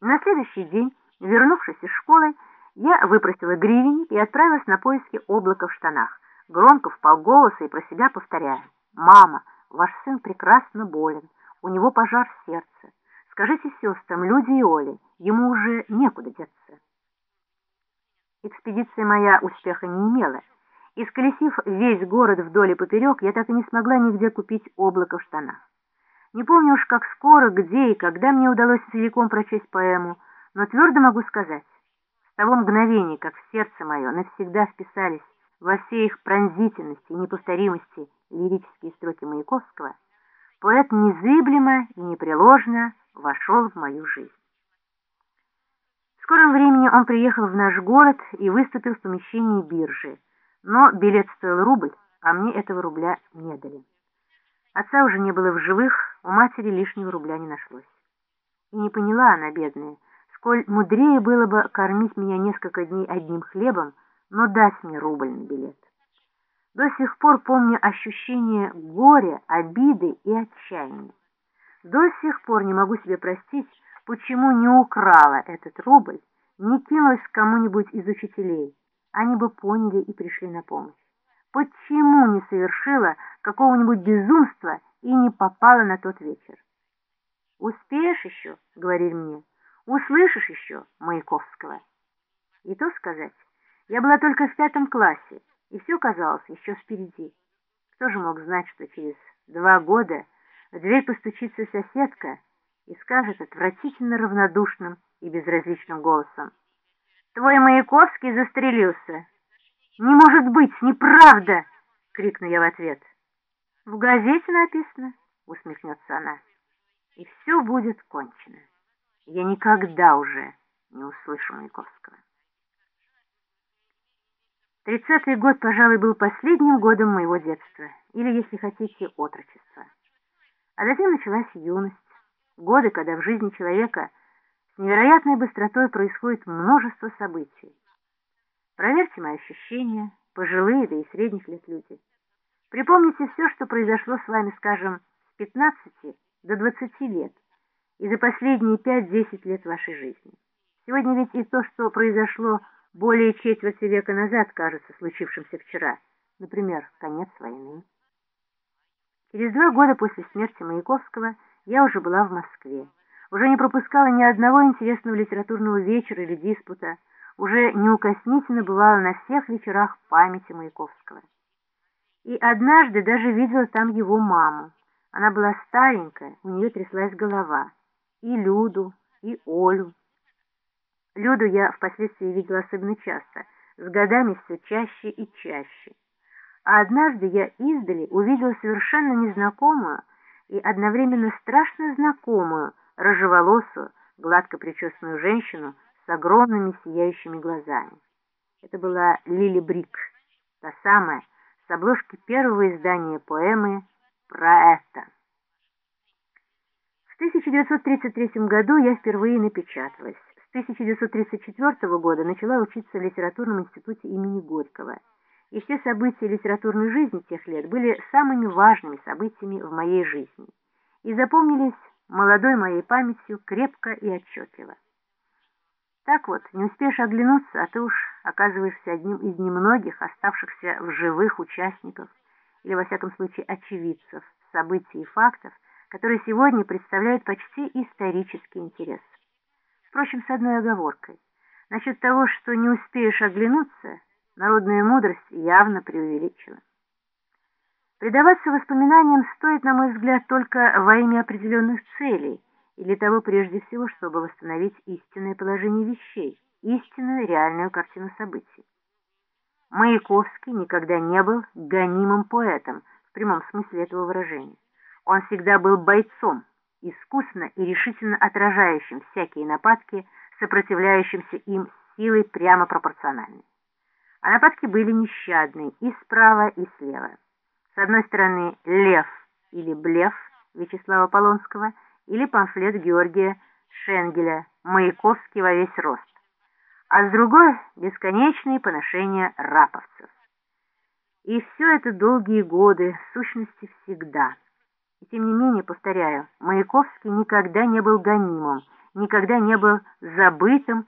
На следующий день, вернувшись из школы, я выпросила гривенник и отправилась на поиски облака в штанах, громко вполголоса и про себя повторяя. «Мама, ваш сын прекрасно болен, у него пожар в сердце. Скажите сестрам, Люди и Оле, ему уже некуда деться». Экспедиция моя успеха не имела. Исколесив весь город вдоль и поперек, я так и не смогла нигде купить облако в штанах. Не помню уж, как скоро, где и когда мне удалось целиком прочесть поэму, но твердо могу сказать, с того мгновения, как в сердце мое навсегда вписались во всей их пронзительности и неповторимости лирические строки Маяковского, поэт незыблемо и непреложно вошел в мою жизнь. В скором времени он приехал в наш город и выступил в помещении биржи, но билет стоил рубль, а мне этого рубля не дали. Отца уже не было в живых, у матери лишнего рубля не нашлось. И не поняла она, бедная, сколь мудрее было бы кормить меня несколько дней одним хлебом, но дать мне рубль на билет. До сих пор помню ощущение горя, обиды и отчаяния. До сих пор не могу себе простить, почему не украла этот рубль, не кинулась к кому-нибудь из учителей. Они бы поняли и пришли на помощь. Почему не совершила какого-нибудь безумства и не попала на тот вечер? «Успеешь еще?» — говорили мне. «Услышишь еще Маяковского?» И то сказать, я была только в пятом классе, и все казалось еще впереди. Кто же мог знать, что через два года в дверь постучится соседка и скажет отвратительно равнодушным и безразличным голосом. «Твой Маяковский застрелился!» «Не может быть, неправда!» — крикну я в ответ. «В газете написано», — усмехнется она. «И все будет кончено. Я никогда уже не услышу Маяковского». Тридцатый год, пожалуй, был последним годом моего детства, или, если хотите, отрочества. А затем началась юность, годы, когда в жизни человека с невероятной быстротой происходит множество событий. Проверьте мои ощущения, пожилые, да и средних лет люди. Припомните все, что произошло с вами, скажем, с 15 до 20 лет и за последние 5-10 лет вашей жизни. Сегодня ведь и то, что произошло более четверти века назад, кажется случившимся вчера. Например, конец войны. Через два года после смерти Маяковского я уже была в Москве. Уже не пропускала ни одного интересного литературного вечера или диспута, уже неукоснительно бывала на всех вечерах памяти Маяковского. И однажды даже видела там его маму. Она была старенькая, у нее тряслась голова. И Люду, и Олю. Люду я впоследствии видела особенно часто, с годами все чаще и чаще. А однажды я издали увидела совершенно незнакомую и одновременно страшно знакомую, рыжеволосую, гладко причесанную женщину с огромными сияющими глазами. Это была Лили Брик, та самая, с обложки первого издания поэмы про это. В 1933 году я впервые напечаталась. С 1934 года начала учиться в литературном институте имени Горького. И все события литературной жизни тех лет были самыми важными событиями в моей жизни и запомнились молодой моей памятью крепко и отчетливо. Так вот, не успеешь оглянуться, а ты уж оказываешься одним из немногих оставшихся в живых участников или, во всяком случае, очевидцев событий и фактов, которые сегодня представляют почти исторический интерес. Впрочем, с одной оговоркой. Насчет того, что не успеешь оглянуться, народная мудрость явно преувеличила. Предаваться воспоминаниям стоит, на мой взгляд, только во имя определенных целей – и для того прежде всего, чтобы восстановить истинное положение вещей, истинную реальную картину событий. Маяковский никогда не был гонимым поэтом в прямом смысле этого выражения. Он всегда был бойцом, искусно и решительно отражающим всякие нападки, сопротивляющимся им силой прямо пропорциональной. А нападки были нещадные и справа, и слева. С одной стороны, лев или блеф Вячеслава Полонского – или памфлет Георгия Шенгеля «Маяковский во весь рост», а с другой — бесконечные поношения раповцев. И все это долгие годы, в сущности всегда. И тем не менее, повторяю, Маяковский никогда не был гонимым никогда не был забытым